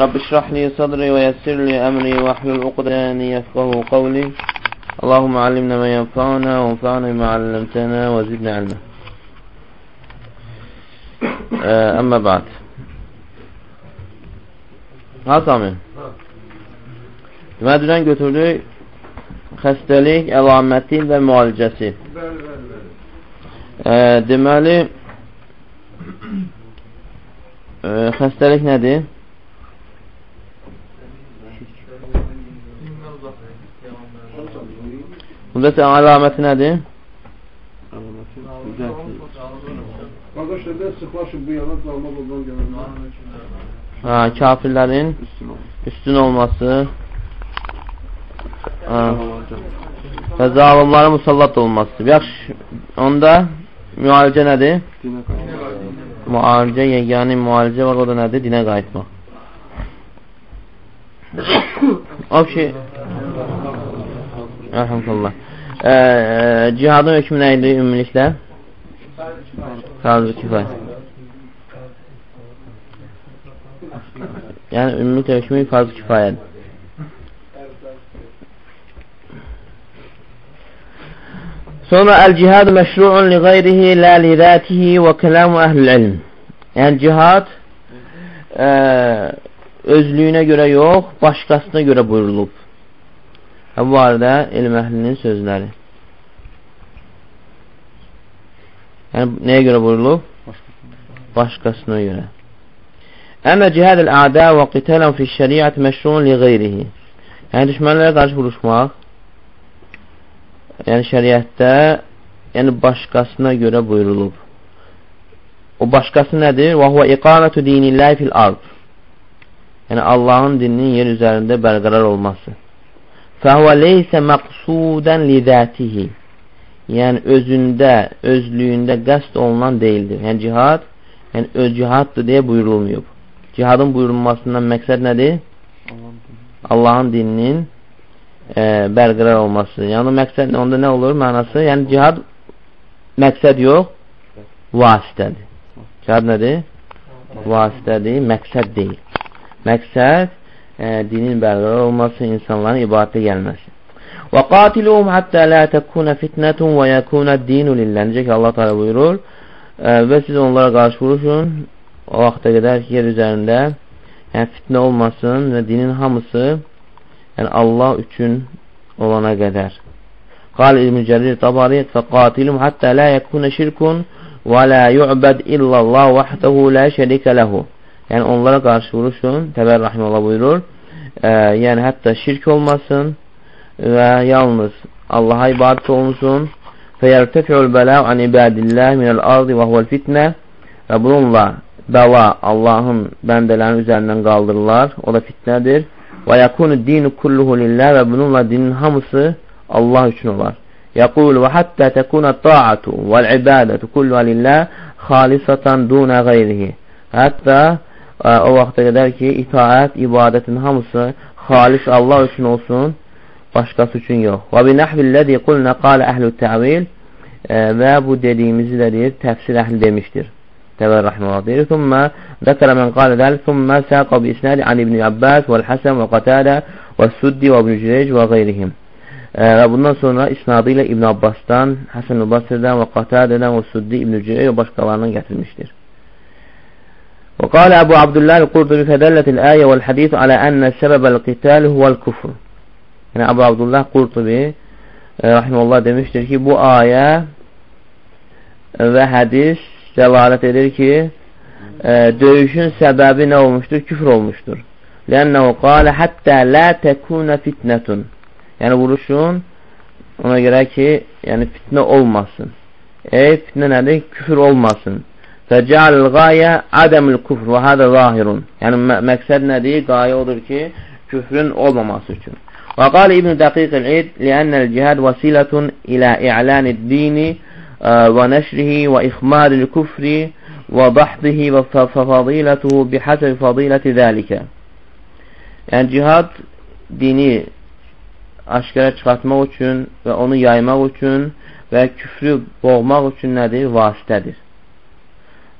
رب اشرح لي صدري ويسر لي أمري واحلل عقدة يفقه قولي اللهم علمنا ما ينفعنا وانفعنا ما علمتنا وزدنا علما أما بعد Ha Sami? Deməli, dünən götürdük xəstəlik, əlaməti və müalicəsi. E, deməli, e, xəstəlik nədir? Bunda sən əlaməti nədir? Qardaşlar, sıxlaşıb bu yana qalmaq ondan gələn. Ha, kafirlərin üstün olması və zalimlara musallat olması. Yaxşı, onda müalicə nədir? Müalicə, yeganə müalicə var, o da nədir? Dinə qayıtmaq. o ki, Əlhamdülillah. E, e, cihadın hökmü nə idi ümumiliklə? Farz-ı kifay. Yəni, ümumiliklə hökmü farz-ı kifayədir. Sonra əl-cihad məşru'un li qeyrihi lə li zətihi və kəlamu əhlül ilm. Yəni, cihad ə, özlüyünə görə yox, başqasına görə buyurulub. Və bu arada elm əhlinin sözləri. Yəni, nəyə görə buyurulub? Başqasına görə. Əmə cihəd-əl ədə və qitələn fi şəriət məşruun li qeyrihi. Yəni, düşmənlərə qarşı vuruşmaq, yəni şəriətdə, yəni başqasına görə buyurulub. O başqası nədir? Və huvə iqamətü dinilləhi fil ard. Yəni, Allahın dininin yer üzərində bərqərar olması. Fəhvə leysə məqsudən lidətihi. Yəni, özündə, özlüyündə qəst olunan deyildir. Yəni, cihad, yəni, öz cihaddır deyə buyurulmuyub. Cihadın buyurulmasından məqsəd nədir? Allahın dininin e, bərqərar olması. Yəni, məqsəd onda nə olur? Mənası, yəni, cihad məqsəd yox, vasitədir. Cihad nədir? Vasitədir, məqsəd deyil. Məqsəd e, dinin bərqərar olması, insanların ibadətə gəlməsi. Və qatiluhum hattə la təkunə fitnətun və yəkunə dinu lillah. Necə ki, Allah təala buyurur e, və siz onlara qarşı vuruşun o vaxta qədər ki, yer üzərində yəni fitnə olmasın və dinin hamısı yəni Allah üçün olana qədər. Qal İbn Cərir Tabari fəqatilum hattə la yəkunə şirkun və la yu'bəd illallah vəhdəhu la şərikə ləhu. Yəni onlara qarşı vuruşun, Təbər Rahiməllah buyurur, e, yəni hətta şirk olmasın və yalnız Allaha ibadət olunsun fəyərtəfi'ul bələ an ibadillah minəl ardı və huvəl fitnə və bununla bəla Allahın bəndələrin üzərindən qaldırırlar, o da fitnədir və yakunu dinu kulluhu lillah və bununla dinin hamısı Allah üçün olar. Yaqul və hatta tekuna ta'atu vəl ibadatu kulluha lillah xalisatan duna qeyrihi. Hətta o vaxta qədər ki, itaət, ibadətin hamısı xalis Allah üçün olsun, başqası üçün yox. Və bi nəhvilləzi qulna qalə əhlü təvil və bu dediyimizi də deyir, təfsir əhli demişdir. Təvəl rəhməllah deyir. Thumma zəkərə mən qalə dəl, thumma səqa bi isnədi an İbn Abbas və Həsən və Qatadə və Suddi və İbn Cüreyc və qeyrihim. Və bundan sonra isnadı ilə İbn Abbasdan, Həsən Basirdən və Qatədədən və Suddi İbn Cüreyc və başqalarından gətirmişdir. وقال أبو عبد الله القرطبي فدلت الآية والحديث على أن سبب القتال هو الكفر Yəni Əbu Abdullah Qurtubi e, rahimehullah demişdir ki, bu ayə və hədis dəlalət edir ki, e, döyüşün səbəbi nə olmuşdur? Küfr olmuşdur. Lənnəhu qalə həttə lə təkunə fitnətun. Yəni vuruşun ona görə ki, yəni fitnə olmasın. Ey fitnə nədir? Küfr olmasın. Fəcəal qayə adəmül kufr və hədə zahirun. Yəni, məqsəd nədir? Qayə odur ki, küfrün olmaması üçün. Və qal İbn Dəqiq el-İd liənnəl cihad vəsilətun ilə i'lənid dini və nəşrihi və ixmaril küfri və dahdihi və fadilətuhu bihəsəb fadiləti zəlikə. Yəni, cihad dini aşkara çıxartmaq üçün və onu yaymaq üçün və küfrü boğmaq üçün nədir? Vasitədir.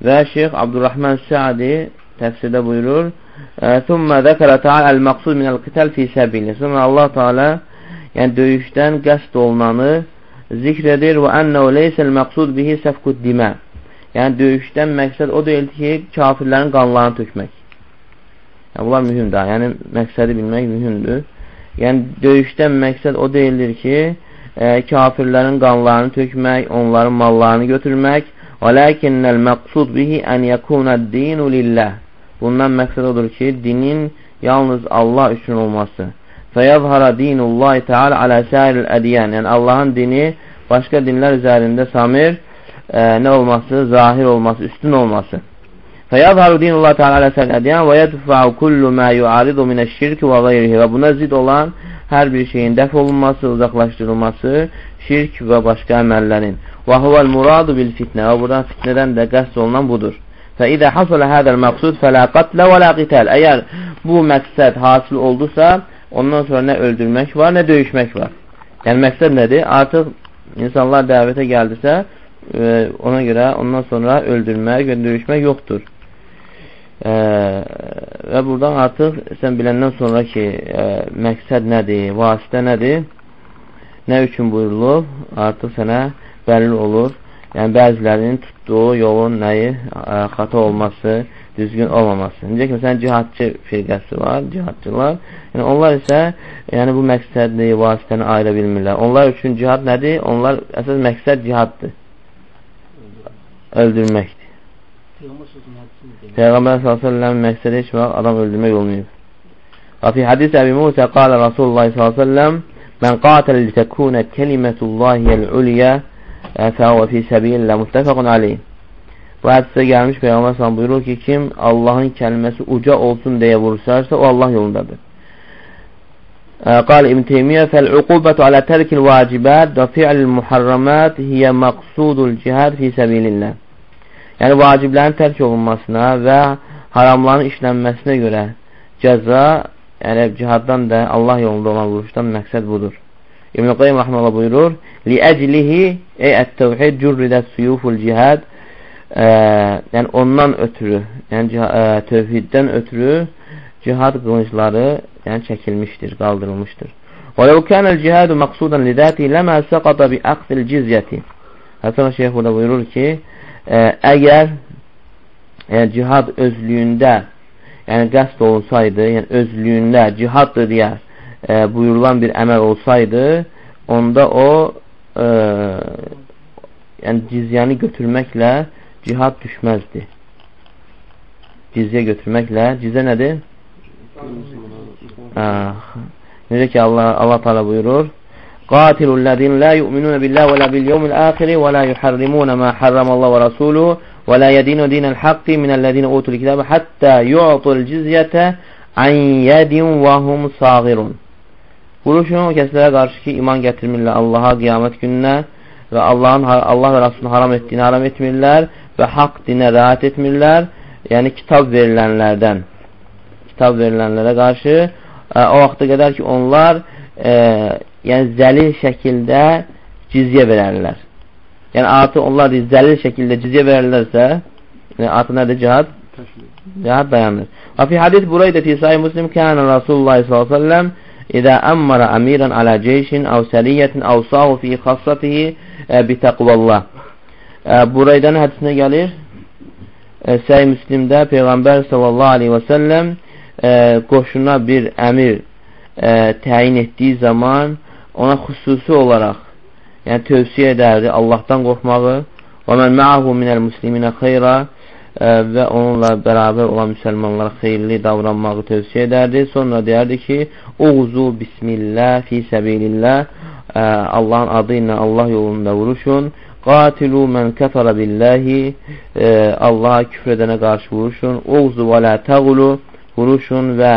Və Şeyx Abdurrahman Səadi təfsirdə buyurur: "Summa zəkara ta'ala al-maqsud min al-qital fi sabili." Sonra Allah Taala yəni döyüşdən qəsd olunanı zikr edir və ennu leysal maqsud bihi safkud dima. Yəni döyüşdən məqsəd o deyil ki, kafirlərin qanlarını tökmək. Yəni bunlar mühümdür. Yəni məqsədi bilmək mühümdür. Yəni döyüşdən məqsəd o deyildir ki, e, kafirlərin qanlarını tökmək, onların mallarını götürmək Və lakinnəl məqsud bihi ən yəkunəd-dinu lillah. Bundan məqsəd odur ki, dinin yalnız Allah üçün olması. Fəyəzhara dinullahi teala alə səiril ədiyən. Yəni Allahın dini başqa dinlər üzərində samir e, nə olması? Zahir olması, üstün olması. Fəyəzharu dinullah teala alə səiril ədiyən və yədfəu kullu mə yuaridu minəşşirki və qeyrihi. Və buna zid olan hər bir şeyin dəf olunması, uzaqlaşdırılması, şirk və başqa əməllərin. Və huvəl muradu bil fitnə. Və buradan fitnədən də qəsd olunan budur. Fəidə hasılə hədəl məqsud fələ qatlə və lə qitəl. Əgər bu məqsəd hasil oldusa, Ondan sonra nə öldürmək var, nə döyüşmək var. Yəni, məqsəd nədir? Artıq insanlar dəvətə gəldirsə, e, ona görə ondan sonra öldürmək və döyüşmək yoxdur. E, və buradan artıq sən biləndən sonra ki, e, məqsəd nədir, vasitə nədir, nə üçün buyurulub, artıq sənə bəlli olur. Yəni, bəzilərinin tutduğu yolun nəyi, ə, xata olması, düzgün olmaması. Necə ki, məsələn, cihadçı firqəsi var, cihadçılar. Yəni, onlar isə yəni, bu məqsədli, vasitəni ayıra bilmirlər. Onlar üçün cihad nədir? Onlar əsas məqsəd cihaddır. Öldürməkdir. Peyğəmbər s.ə.v məqsədi heç vaxt adam öldürmək olmayıb. Və fi hadis Əbi Musa qalə Rasulullah s.ə.v Mən qatəl litəkунə kəlimətullahiyyəl uliyə fəhvə fi səbillə muttəfəqun aleyh. Bu hədisdə gəlmiş Peyğəmbər sallallahu buyurur ki, kim Allahın kəlməsi uca olsun deyə vuruşarsa, o Allah yolundadır. قال ابن تيمية فالعقوبة على ترك الواجبات وفعل المحرمات هي مقصود الcihad fi sabilillah. Yəni vaciblərin tərk olunmasına və haramların işlənməsinə görə cəza, yəni cihaddan da Allah yolunda olan vuruşdan məqsəd budur. İbn-i Qayyim Rahmanallah buyurur, لِأَجْلِهِ ey ət-təvhid cürridət suyuful cihad ə, yəni ondan ötürü, yəni ə, tövhiddən ötürü cihad qılıncları yəni çəkilmişdir, qaldırılmışdır. Və ləv kənəl cihadu məqsudan lidəti ləmə səqata bi əqdil cizyəti. Həsən Şeyh burada buyurur ki, ə, əgər yəni, cihad özlüyündə yani gasp olsaydı yani özlüğünde cihattır diye e, buyurulan bir emel olsaydı onda o e, yani cizyanı götürmekle cihat düşmezdi. Cizye götürmekle. Cizye nedir? Ah. Necə ki Allah Allah Teala buyurur: "Qatilul lezin la yu'minun billahi ve la bil yevmil ahir ve la yuharrimun ma harramallahu ve rasuluhu və la yədinu dinəl haqqi minəllədinə utul kitabə həttə yu'tul cizyətə ən yədin və hum sağirun. Vuruşun o kəslərə qarşı ki, iman gətirmirlər Allaha qiyamət gününə və Allahın Allah və Rasulun haram etdiyini haram etmirlər və haqq dinə rahat etmirlər, yəni kitab verilənlərdən. Kitab verilənlərə qarşı ə, o vaxta qədər ki, onlar ə, yəni zəlil şəkildə cizyə verərlər. Yəni artıq onlar deyir, zəlil şəkildə cizyə verərlərsə, yəni, artıq nədir cihad? Cihad dayanır. Və fi hadis burayda fi sahih Muslim kənə Rasulullah sallallahu əleyhi və səlləm İzə əmmara əmirən alə ceyşin əv səriyyətin əvsahu fi xassatihi e, bi təqvallah. Buraydan hədisinə gəlir. E, Səy Müslimdə Peyğəmbər sallallahu aleyhi və səlləm e, qoşuna bir əmir e, təyin etdiyi zaman ona xüsusi olaraq yəni tövsiyə edərdi Allahdan qorxmağı və mən məahu minəl musliminə xeyra və onunla bərabər olan müsəlmanlara xeyirli davranmağı tövsiyə edərdi. Sonra deyərdi ki, Uğzu bismillah fi səbilillah Allahın adı ilə Allah yolunda vuruşun Qatilu mən kəfərə billahi e, Allaha küfr edənə qarşı vuruşun. Uğzu və lə təğulu vuruşun və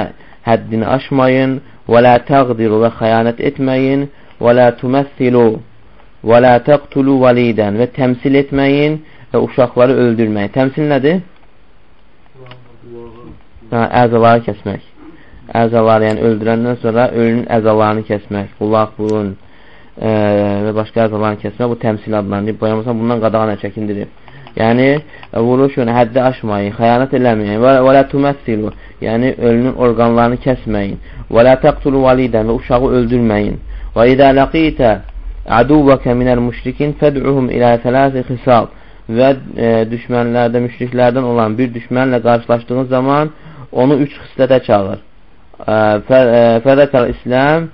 həddini aşmayın. Və lə təqdiru və xəyanət etməyin. Və lə tüməssilu və lə təqtulu validən və təmsil etməyin və uşaqları öldürməyin. Təmsil nədir? Hə, əzaları kəsmək. Əzaları, yəni öldürəndən sonra ölünün əzalarını kəsmək. Qulaq, burun, e, və başqa əzalarını kəsmək bu təmsil adlanır. Boyamasa bundan qadağana çəkindirir. Yəni, vuruş, yəni, həddi aşmayın, xəyanət eləməyin. Və, və lə tüməssilu, yəni, ölünün orqanlarını kəsməyin. Və lə təqtulu validən və uşağı öldürməyin. Və idə ləqitə əduvvəkə minəl müşrikin fəd'uhum ilə tələsi xisal və e, düşmənlərdə, müşriklərdən olan bir düşmənlə qarşılaşdığın zaman onu üç xislətə çağır. Fədəkəl İslam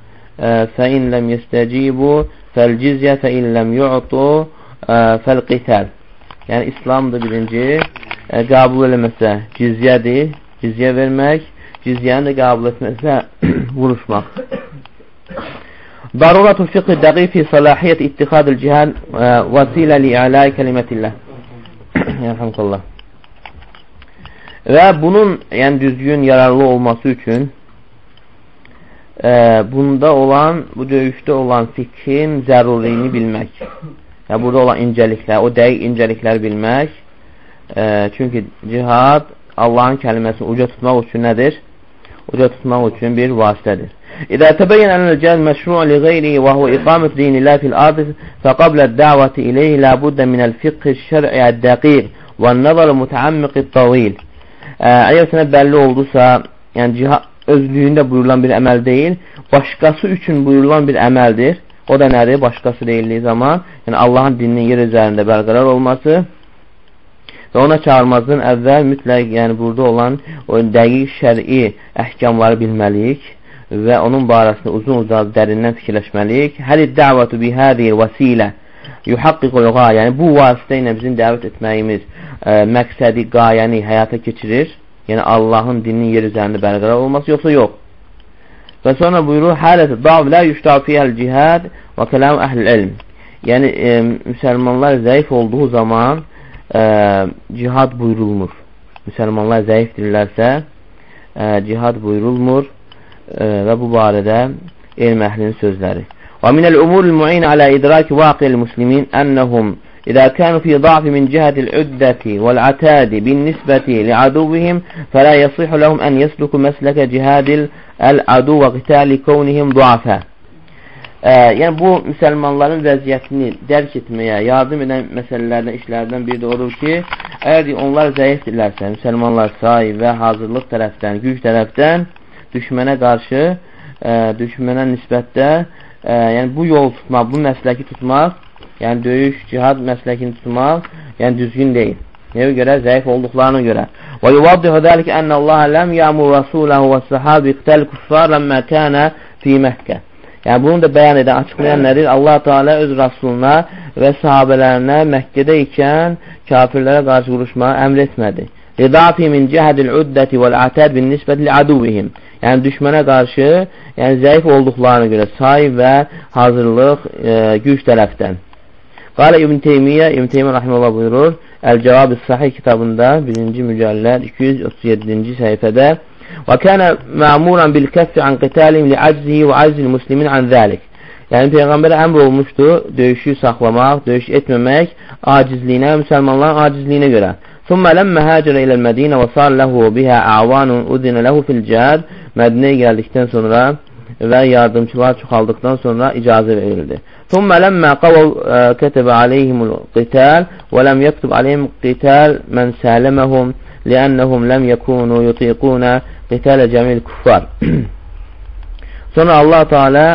fəin ləm yestəcibu fəlcizyə fəin ləm yu'tu fəlqitəl Yəni İslamdır birinci, e, qəbul eləməsə cizyədir, cizyə vermək, cizyəni də qəbul etməsə vuruşmaq. Daruratul fiqh dəqiq fi salahiyyət ittixadil cihad vəsilə li-i'la'i kelimətillah. Yarhamdullah. Və bunun yəni düzgün yararlı olması üçün e, bunda olan, bu döyüşdə olan fikrin zəruriyini bilmək və burada olan incəliklər, o dəqiq incəlikləri bilmək. E, çünki cihad Allahın kəlməsini uca tutmaq üçün nədir? Uca tutmaq üçün bir vasitədir. İdə təbəyyən ənəl cəhəl məşru' li qeyri və huvə iqamət dinillah fil ardı fəqablə dəvəti ileyhi ləbuddə minəl fiqhi şər'i əd-dəqiq və nəzər mütəəmmiqi tavil. Əgər sənə bəlli oldusa, yəni cihad özlüyündə buyurulan bir əməl deyil, başqası üçün buyurulan bir əməldir. O da nədir? Başqası deyildiyi zaman, yəni Allahın dininin yer üzərində bərqərar olması və ona çağırmazdan əvvəl mütləq, yəni burada olan o dəqiq şəri əhkamları bilməliyik və onun barəsində uzun-uzun dərindən fikirləşməliyik. Həl dəvətu bi hədihi vəsilə yuhaqqiqul qayə. Yəni bu vasitə ilə bizim dəvət etməyimiz ə, məqsədi, qayəni həyata keçirir. Yəni Allahın dininin yer üzərində bərqərar olması yoxsa yox. Və sonra buyurur, Hələt dav yüştav fiyəl cihad və kəlam əhl-i ilm. Yəni, e, müsəlmanlar zəif olduğu zaman e, cihad buyurulmur. Müsəlmanlar zəifdirlərsə, e, cihad buyurulmur e, və bu barədə elm əhlinin sözləri. Və minəl umurul mu'in alə idraki vaqil muslimin ənəhum إذا كانوا في ضعف من جهة العدة والعتاد بالنسبة لعدوهم فلا يصح لهم أن يسلكوا مسلك جهاد العدو وقتال كونهم ضعفا Ə, yəni bu müsəlmanların vəziyyətini dərk etməyə yardım edən məsələlərdən, işlərdən biri də odur ki, əgər onlar zəifdirlərsə, müsəlmanlar say və hazırlıq tərəfdən, güc tərəfdən düşmənə qarşı, ə, düşmənə nisbətdə, ə, yəni bu yol tutmaq, bu məsləki tutmaq yəni döyüş, cihad məsələkini tutmaq, yəni düzgün deyil. Nəyə görə? Zəif olduqlarına görə. Və yuvaddihu zəlikə ənə Allah ləm yəmur rasuləhu və səhabi iqtəl kuffar ləmmə kənə fi Məkkə. Yəni bunu da bəyan edən, açıqlayan nədir? Allah Teala öz rasuluna və sahabələrinə Məkkədə ikən kafirlərə qarşı vuruşmağı əmr etmədi. Ridafi min cəhədil uddəti vəl ətəd bin nisbəti li aduvihim. Yəni düşmənə qarşı, yəni zəif olduqlarına görə say və hazırlıq e, güc tərəfdən. Qalə İbn Teymiyyə, İbn Teymiyyə rahiməllah buyurur, Əl-Cavab-ı Sahih kitabında 1-ci mücəlləd 237-ci səhifədə və kənə məmuran bil kəffi an qitalim li aczihi və aczil muslimin an zəlik. Yəni Peyğəmbərə əmr olmuşdu döyüşü saxlamaq, döyüş etməmək acizliyinə, müsəlmanların acizliyinə görə. ثم لما هاجر إلى المدينة وصار له بها أعوان أذن له في الcihad Mədinəyə gəldikdən sonra və yardımçılar çoxaldıqdan sonra icazə verildi. ثم لما قووا كتب عليهم القتال ولم يكتب عليهم قتال من سالمهم لأنهم لم يكونوا يطيقون قتال جميع الكفار Sonra Allah Teala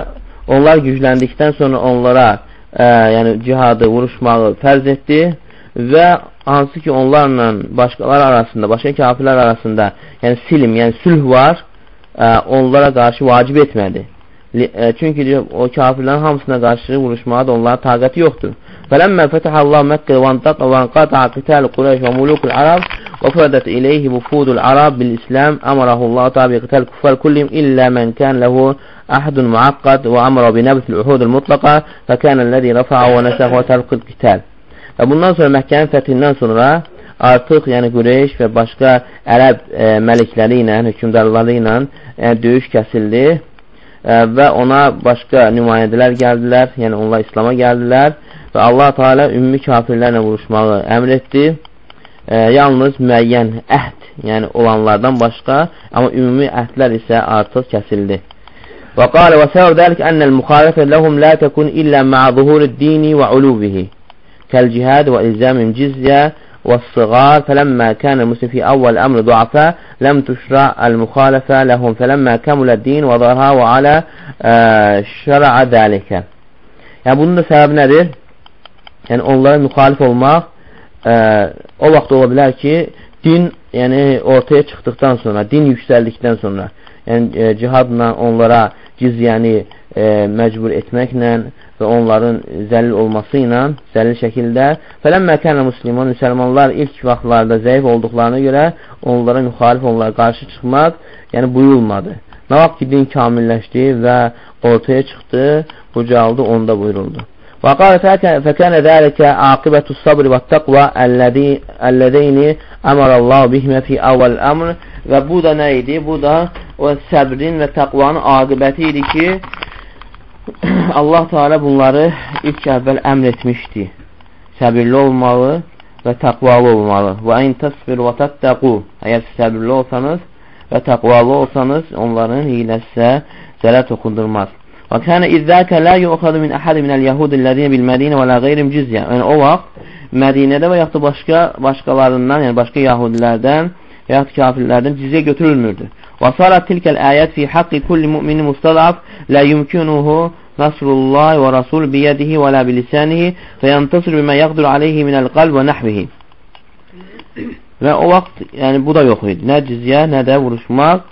onlar gücləndikdən sonra onlara ə, yəni cihadı, vuruşmağı fərz etdi və hansı ki onlarla başqalar arasında, başqa kafirlər arasında yəni silim, yəni sülh var, ə, onlara qarşı vacib etmədi. E, çünki o kafirlərin hamısına qarşı vuruşmağa da onlara taqəti yoxdur. Fələmmə fətəhəllah Məkkə və antaqa və anqata'a qitəl Qureyş və mulukul Arab və fədət iləyhi vufudul Arab bil-İslam əmərəhullah tabi qitəl kuffar kullim illə mən kən ləhu ahadun muaqqad və əmrə bi nəbtil uhudul mutlaqa və kənəlləzi rəfa'a və. Və bundan sonra Məkkənin fəthindən sonra artıq yəni Qureyş və başqa ərəb e, məlikləri ilə, hökümdarları ilə yəni, döyüş kəsildi və ona başqa nümayəndələr gəldilər, yəni onlar İslama gəldilər və Allah Teala ümumi kafirlərlə vuruşmağı əmr etdi. E, yalnız müəyyən əhd, yəni olanlardan başqa, amma ümumi əhdlər isə artıq kəsildi. Və qalə və səbəb dəlik ənəl müxalifə ləhum la təkun illə ma'a zuhurid dini və ulubihi kəl cihad və ilzəmin cizyə والصغار فلما كان المسلم في أول أمر ضعفاء لم تشرع المخالفة لهم فلما كمل الدin وظهرها وعلى şər'a dəlikə. Yəni, bunun da səbəbi nədir? Yəni, onlara müxalif olmaq ə, o vaxt ola bilər ki, din yəni, ortaya çıxdıqdan sonra, din yüksəldikdən sonra, yəni, e, cihadla onlara cizyəni e, məcbur etməklə və onların zəlil olması ilə, zəlil şəkildə fələmmə kənə müsliman, müsəlmanlar ilk vaxtlarda zəif olduqlarına görə onlara müxalif, onlara qarşı çıxmaq, yəni buyurulmadı. Nə vaxt ki, din kamilləşdi və ortaya çıxdı, bu caldı, onda buyuruldu. وقال فكان ذلك عاقبة الصبر والتقوى الذين أمر الله بهما في أول الأمر və bu da nə idi? Bu da o səbrin və təqvanın aqibəti idi ki, Allah Teala bunları ilk əvvəl əmr etmişdi. Səbirli olmalı və təqvalı olmalı. Və in təsbir və təttəqu. Əgər səbirli olsanız və təqvalı olsanız, onların hiləsə zərər toxundurmaz. Və kənə izzəkə lə yuxadı min əhədi minəl yəhudilləzinə bil Mədinə və lə qeyrim cizyə. Yəni o vaxt Mədinədə və yaxud da başqa başqalarından, yəni başqa yahudilərdən və yaxud kafirlərdən cizyə götürülmürdü. Və sarat tilkəl ayət fi haqqi kulli müminin mustadaf la yumkinuhu nasrullah və rasul biyədihi və la bilisanihi fəyəntasir bimə yaqdur aleyhi minəl qalb və nəhvihi. Və o vaxt, yəni bu da yox idi. Nə cizyə, nə də vuruşmaq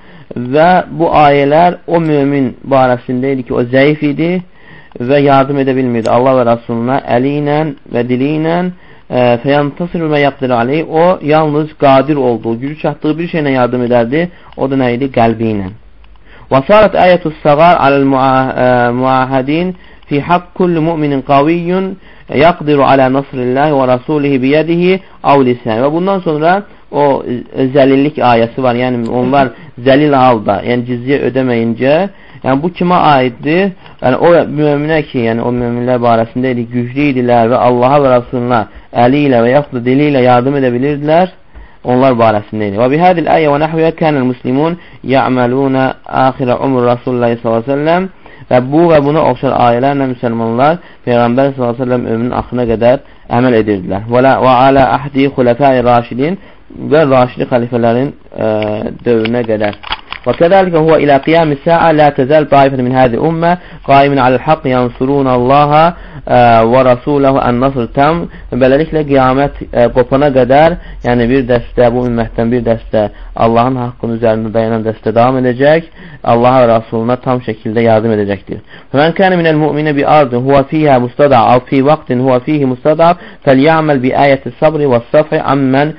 və bu ayələr o mömin barəsində idi ki, o zəif idi və yardım edə bilmirdi Allah və Rasuluna əli ilə və dili ilə fəyantasir və yaqdir aleyh o yalnız qadir olduğu, gücü çatdığı bir şeylə yardım edərdi. O da nə idi? Qəlbi ilə. Və sarat ayətus səqar aləl muahədin fi haqq kulli müminin qaviyyun yaqdiru alə nasrillahi və rasulihi biyədihi av lisan. Və bundan sonra o zəlillik ayəsi var. Yəni onlar zəlil halda, yəni cizyə ödəməyincə Yəni bu kimə aiddir? Yəni o möminə ki, yəni o möminlər barəsində idi, güclü idilər və Allaha və Rasuluna əli ilə və yaxud da dili ilə yardım edə bilirdilər. Onlar barəsində idi. Və bihədil əyə və nəhviyyə kənəl muslimun yə'məlunə axirə umur Rasulullah s.ə.v və bu və buna oxşar ayələrlə müsəlmanlar Peyğəmbər s.ə.v ömrünün axına qədər əməl edirdilər. Və, alə əhdi xulefəi raşidin və raşidi xəlifələrin dövrünə qədər. وكذلك هو إلى قيام الساعة لا تزال طائفة من هذه الأمة قائمين على الحق ينصرون الله və rasuləhu ən-nasr tam beləliklə qiyamət ə, qopana qədər, yəni bir dəstə bu ümmətdən bir dəstə Allahın haqqının üzərində dayanan dəstə davam edəcək, Allaha və Rasuluna tam şəkildə yardım edəcəkdir. Fəmən kənə minəl mu'minə bi ardın huvə fiyhə mustada av fi vaqtin huvə fihi mustada fəlyəməl bi ayəti sabri və safri ammən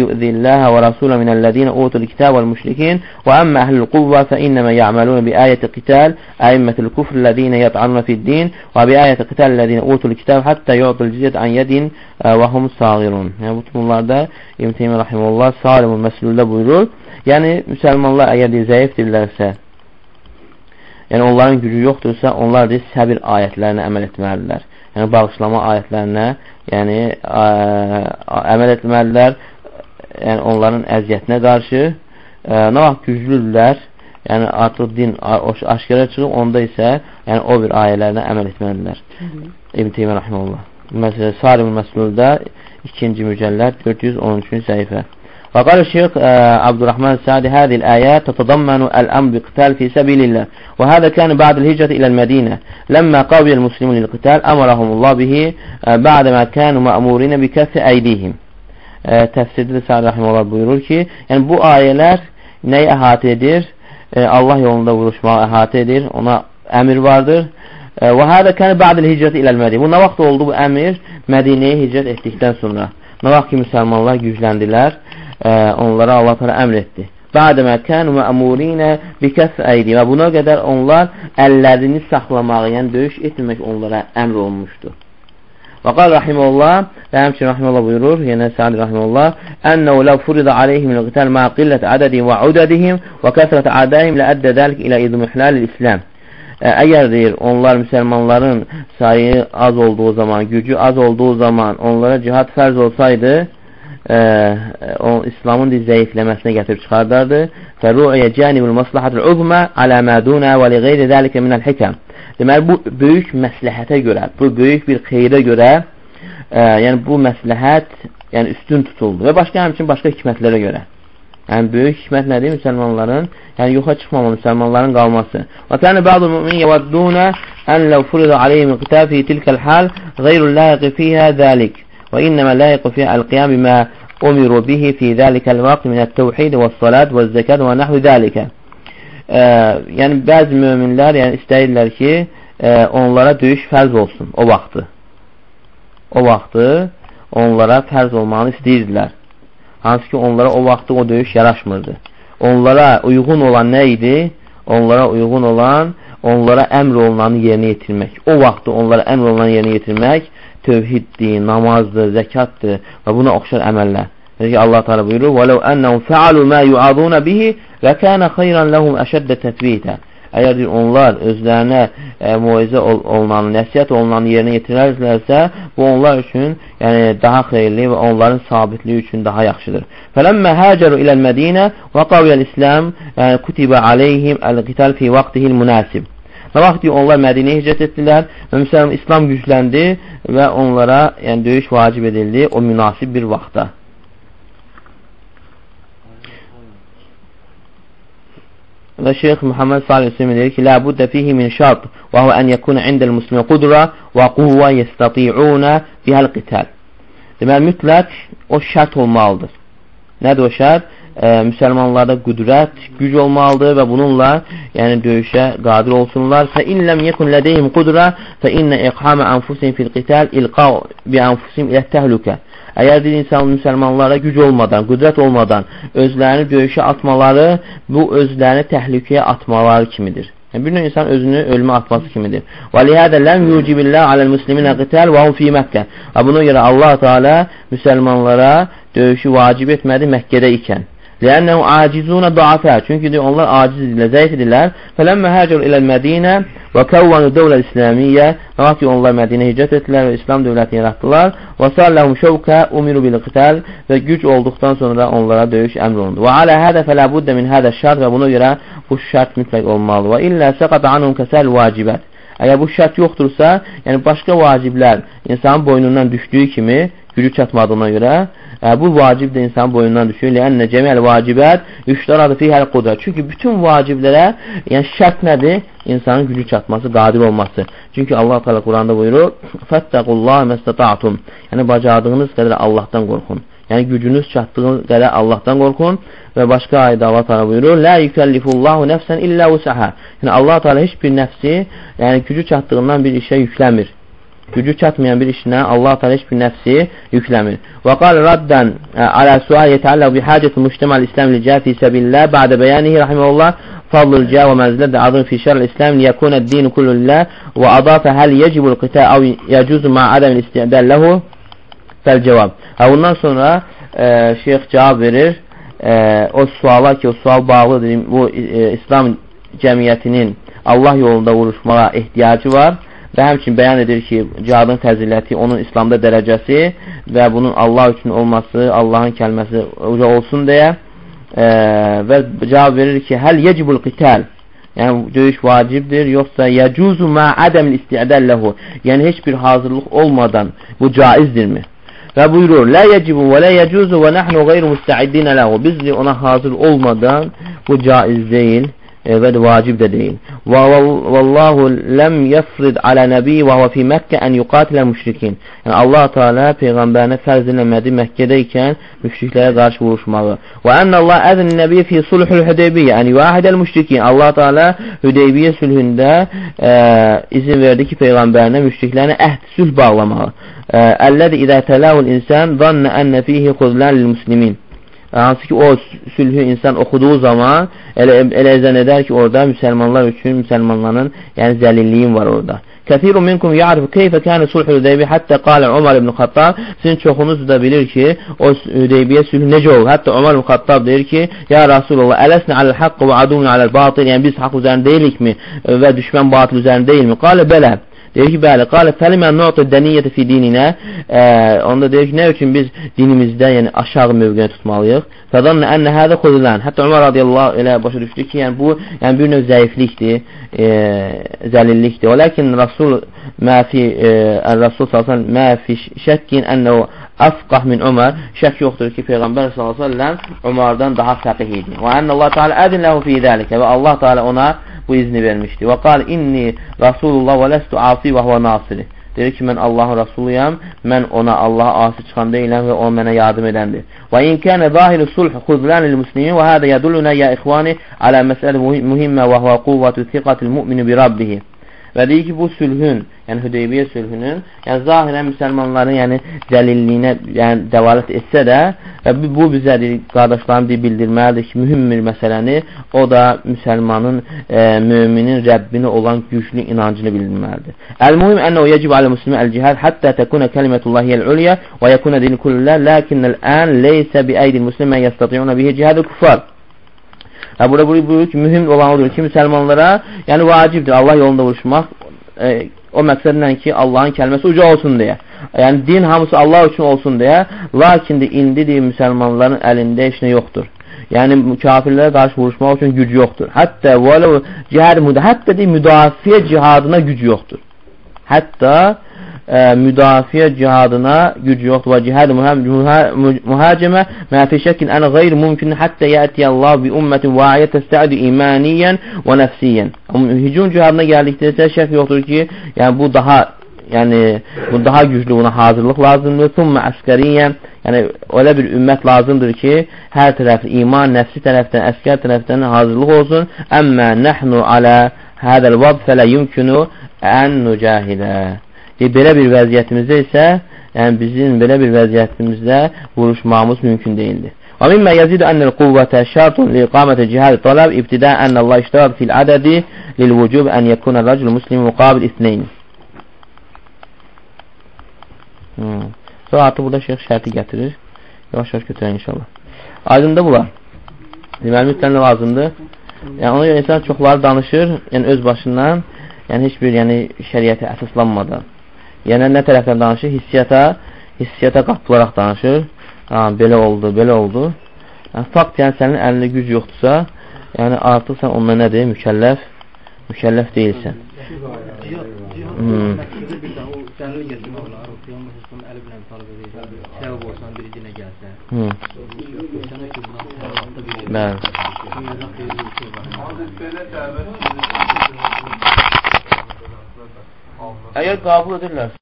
yu'zilləhə və rasulə minəllədinə utul kitab vəl müşrikin və əmmə innəmə yə'məlunə bi ayəti qital əimmətül kufr ləzinə yət'anuna fid-din və bi ayəti qital ellezine utul kitab hatta yu'tul cizyet an yedin və hum sagirun. Yəni bu bunlarda İbn Teymiyyə rahimehullah Salimul Məsluldə buyurur. Yəni müsəlmanlar əgər də zəifdirlərsə, yəni onların gücü yoxdursa, onlar da səbir ayətlərinə əməl etməlidirlər. Yəni bağışlama ayətlərinə, yəni ə, əməl etməlidirlər. Yəni onların əziyyətinə qarşı ə, nə vaxt güclüdürlər, yəni artıq din aşkara çıxıb, onda isə yəni o bir ayələrinə əməl etməlidirlər. İbn Teymiyyə rahimehullah. Məsələn, Sarim Məslulda 2-ci mücəlləd 413-cü səhifə. وقال الشيخ عبد الرحمن السعدي هذه الآيات تتضمن الأمر بالقتال في سبيل الله وهذا كان بعد الهجرة إلى المدينة لما قابل المسلمون للقتال أمرهم الله به بعدما كانوا مأمورين بكف أيديهم Təfsirdə də Sa'd Rahimullah buyurur ki, yəni bu ayələr nəyi əhatə edir? e, Allah yolunda vuruşmağı əhatə edir. Ona əmir vardır. E, və hədə kəni ba'dil hicrət iləl Mədinə. Bu nə vaxt oldu bu əmir? Mədinəyə hicrət etdikdən sonra. Nə vaxt ki, müsəlmanlar gücləndilər, e, onlara Allah təala əmr etdi. Ba'dəmə kənu mə'murinə bikəs əydi. Və buna qədər onlar əllərini saxlamağı, yəni döyüş etməmək onlara əmr olmuşdur. Və qal rahimullah və həmçin rahimullah buyurur, yenə Sa'd rahimullah, "Ənəhu law furida alayhim al-qital ma qillat adadihim və udadihim və kəsrat a'daihim la adda zalik ilə idmihlal al-islam." Əgər deyir, onlar müsəlmanların sayı az olduğu zaman, gücü az olduğu zaman onlara cihad fərz olsaydı, ə, o İslamın da zəifləməsinə gətirib çıxardardı. Fəru'yə cənibul maslahatul uzma alə mə dunə və li qeyri zəlikə minəl hikəm. Deməli, bu böyük məsləhətə görə, bu böyük bir xeyrə görə, ə, yəni bu məsləhət yəni üstün tutuldu və başqa həmçin başqa hikmətlərə görə. Yəni böyük hikmət nədir? Müsəlmanların, yəni yoxa çıxmamalı, müsəlmanların qalması. Və kənə bə'du mümin yəvadduna ən ləv furida aleyhim qitab fi tilkəl hal qeyrul layiqi fiyhə zəlik və innəmə layiqi fiyhə əl-qiyam bimə umiru bihi fi zəlikəl vaqt minət-təvhid və salat və zəkat və nəhvi zəlikə. Yəni bəzi möminlər yəni istəyirlər ki, ə, onlara döyüş fərz olsun o vaxtı. O vaxtı onlara fərz olmanı istəyirdilər. Hansı ki, onlara o vaxtda o döyüş yaraşmırdı. Onlara uyğun olan nə idi? Onlara uyğun olan, onlara əmr olunanı yerinə yetirmək. O vaxtda onlara əmr olunanı yerinə yetirmək tövhiddir, namazdır, zəkatdır və buna oxşar əməllər. Dedi ki, Allah Teala buyurur: "Və law annahum fa'alu ma yu'aduna bihi lakana khayran lahum ashadda tathbita." Əgər deyir, onlar özlərinə e, muizə ol olunanı, nəsiyyət olunanı yerinə yetirərlərsə, bu onlar üçün yəni, daha xeyirli və onların sabitliyi üçün daha yaxşıdır. Fələmmə həcəru iləl Mədinə və yəni, kutibə aleyhim əl-qital fi vaxtihil münasib. Nə vaxt ki, onlar Mədinəyə hicrət etdilər və müsəlman İslam gücləndi və onlara yəni, döyüş vacib edildi o münasib bir vaxtda. Və Şeyx Muhammed Salih Hüseyin deyir ki, La buddə fihi min şart və huvə ən yəkuna indəl muslimə qudra və quvvə yəstati'una bihəl qital. Deməli, mütləq o şərt olmalıdır. Nədir o şərt? E, müsəlmanlarda qüdrət, güc olmalıdır və bununla yəni döyüşə qadir olsunlar. Fə in ləm yekun lədeyhim qudra fə innə iqhamə anfusihim fil qital ilqav bi anfusihim ilə təhlükə. Əgər bir insan müsəlmanlara güc olmadan, qüdrət olmadan özlərini döyüşə atmaları bu özlərini təhlükəyə atmaları kimidir. Yəni, bir insan özünü ölümə atması kimidir. Və lihədə ləm yucibillah aləl musliminə qital və hum fi Məkkə. Və buna görə Allah Teala müsəlmanlara döyüşü vacib etmədi Məkkədə ikən. Lənnəhu acizuna duafə. Çünki deyir, onlar aciz idilər, zəif idilər. Fələmmə həcər iləl Mədinə və kəvvənu dövlə İslamiyyə. Nə ki, onlar Mədinə hicrət etdilər və İslam dövlətini yaratdılar. Və salləhum şəvkə umiru bil qital və güc olduqdan sonra onlara döyüş əmr olundu. Və alə hədə fələ buddə min hədə şərt və buna görə bu şərt mütləq olmalı. Və illə səqat anhum kəsəl vacibət. Əgər bu şərt yoxdursa, yəni başqa vaciblər insanın boynundan düşdüyü kimi gücü çatmadığına görə ə, bu vacib də insanın boyundan düşür. Lənnə cəmiyyəl vacibət yüştəradı fihəl qudra. Çünki bütün vaciblərə, yəni şərt nədir? İnsanın gücü çatması, qadir olması. Çünki Allah Teala Quranda buyurur: "Fəttəqullah məstəta'tum." Yəni bacardığınız qədər Allahdan qorxun. Yəni gücünüz çatdığı qədər Allahdan qorxun və başqa ayədə Allah Teala buyurur: "La yukellifullahu nefsen illa wusaha." Yəni Allah Teala heç bir nəfsi, yəni gücü çatdığından bir işə yükləmir gücü çatmayan bir işinə Allah Teala heç bir nəfsi yükləmir. Və qal raddan e, alə sual yetəalləq bi hacəti müştəməl İslam li cəfi səbillah ba'də bəyanihi rahimehullah fadlul cə və mənzilət azim fi şərl İslam li yekuna din kullu lillah və adafə həl yecibul qita əv yecuzu ma adam isti'dal lehu fəl cavab. Və bundan sonra e, şeyx cavab verir. E, o suala ki, o sual bağlıdır. Bu e, İslam cəmiyyətinin Allah yolunda vuruşmağa ehtiyacı var və həmçin bəyan edir ki, cihadın fəziləti, onun İslamda dərəcəsi və bunun Allah üçün olması, Allahın kəlməsi uca olsun deyə e, və cavab verir ki, həl yecibul qital yəni döyüş vacibdir, yoxsa yecuzu ma adem isti'dəlləhu yəni heç bir hazırlıq olmadan bu caizdirmi? Və buyurur, la yecibu və la yecuzu və nəhnu qeyru müstəiddinə ləhu biz ona hazır olmadan bu caiz deyil və də vacib də deyil. Və vallahu ləm yəfrid alə nəbi və huvə fi Məkkə ən yuqatilə müşrikin. Yəni Allah Teala peyğəmbərinə fərz eləmədi Məkkədə ikən müşriklərə qarşı vuruşmağı. Və ənə Allah əzn nəbi fi sulhul Hüdeybiyyə ən yuahidəl müşrikin. Allah Teala Hüdeybiyyə sülhündə ə, izin verdi ki, peyğəmbərinə müşriklərə əhd sülh bağlamağı. Əlləzi idə tələvul insan zannə ənə fihi xuzlan lil muslimin hansı ki o sülhü insan oxuduğu zaman elə, elə zən edər ki, orada müsəlmanlar üçün müsəlmanların yəni zəlilliyin var orada. Kəthirun minkum ya'rifu keyfə kənə sulhul Hüdeybiyə hətta qalə Umar ibn Xattab sizin çoxunuz da bilir ki, o Hüdeybiyə sülhü necə olur? Hətta Umar ibn Xattab deyir ki, ya Rasulullah, ələsnə aləl haqqı və adun aləl batıl, yəni biz haqq üzərində deyilikmi və düşmən batıl üzərində deyilmi? Qalə bələ. Deyir ki, bəli, qalə fəlimə nu'tu dəniyyəti fi dininə. E, onda deyir ki, nə üçün biz dinimizdə, yəni aşağı mövqeyə tutmalıyıq? Fədanna ənə hədə xudulən. Hətta Ömər radiyallahu elə başa düşdü ki, yəni bu yəni bir növ zəiflikdir, e, zəlillikdir. Lakin Rasul mə fi e, Rasul sallallahu mə fi şəkkin ənəhu afqah min Ömər. Şək yoxdur ki, Peyğəmbər sallallahu əleyhi və səlləm Ömərdən daha fəqih idi. Və ənə Allah Teala ədin ləhu fi zəlikə və Allah Teala ona bu izni vermişdi. Və qal inni Rasulullah və ləstu asi və huvə nasiri. Deyir ki, mən Allahın Rasuluyam, mən ona Allaha asi çıxan deyiləm və o mənə yardım edəndir. Və in kənə zahiru sulh xudlan lil muslimin və hədə yədulluna ya ixvani alə məsələ mühimmə və huvə quvvətü thiqatil mu'minu bi rabbihi. Və deyir ki, bu sülhün, yəni Hüdeybiyyə sülhünün, yəni zahirən müsəlmanların yəni zəlilliyinə yəni dəlalət etsə də, və bu bizə deyir, qardaşlarım deyir, bildirməlidir ki, mühüm bir məsələni, o da müsəlmanın, e, müminin Rəbbinə olan güclü inancını bildirməlidir. Əl-muhim ənə o yəcib alə müslimi əl-cihad həttə təkunə kəlimətullahi əl-ulya və yəkunə dini kullə, ləkinnəl ən leysə bi əydil muslimə yəstatiyuna bihi cihədə kuffar. Və burada buyurur ki, mühüm olan odur ki, müsəlmanlara, yəni vacibdir Allah yolunda vuruşmaq e, o məqsədlə ki, Allahın kəlməsi uca olsun deyə. Yəni din hamısı Allah üçün olsun deyə. Lakin də indi deyir, müsəlmanların əlində heç nə yoxdur. Yəni kafirlərə qarşı vuruşmaq üçün güc yoxdur. Hətta vələ cihad hətta deyir, müdafiə cihadına güc yoxdur. Hətta ə, müdafiə cihadına güc yoxdur və cihad mühacimə mə fi şəkin ən qeyr mümkün hətta yətiyəllah bi ümmətin vəyə təstədi imaniyən və nəfsiyən. Hücum cihadına gəldikdə isə şək yoxdur ki, yəni bu daha yəni bu daha güclü buna hazırlıq lazımdır. Thumma əskəriyən, yəni elə bir ümmət lazımdır ki, hər tərəf iman, nəfsi tərəfdən, əskər tərəfdən hazırlıq olsun. Əmmə nəhnu alə hədəl vəd fələ yumkinu ən nucahidə. E, belə bir vəziyyətimizdə isə, yəni bizim belə bir vəziyyətimizdə vuruşmağımız mümkün deyildir. Və mimmə yəzidu ənəl quvvətə şərtun li iqamətə cihad talab ibtidə ənə Allah iştirak fil ədədi lil vücub ən yəkunə rəcul muslim muqabil isneyn. Hmm. Sonra artıq burada şeyx şərti gətirir. Yavaş-yavaş götürək inşallah. Aydındır bunlar. Deməli, mütləndə lazımdır. Yəni, ona görə insan çoxları danışır, yəni öz başından, yəni heç bir yəni, şəriyyətə əsaslanmadan. Yəni nə tərəfdən danışır? Hissiyyata, hissiyyata qapılaraq danışır. Ha, belə oldu, belə oldu. Yəni, fakt, yəni sənin əlində güc yoxdursa, yəni artıq sən onunla nədir? Mükəlləf, mükəlləf deyilsən. Hmm. Hmm. Bəli. Əgər qəbul edirlər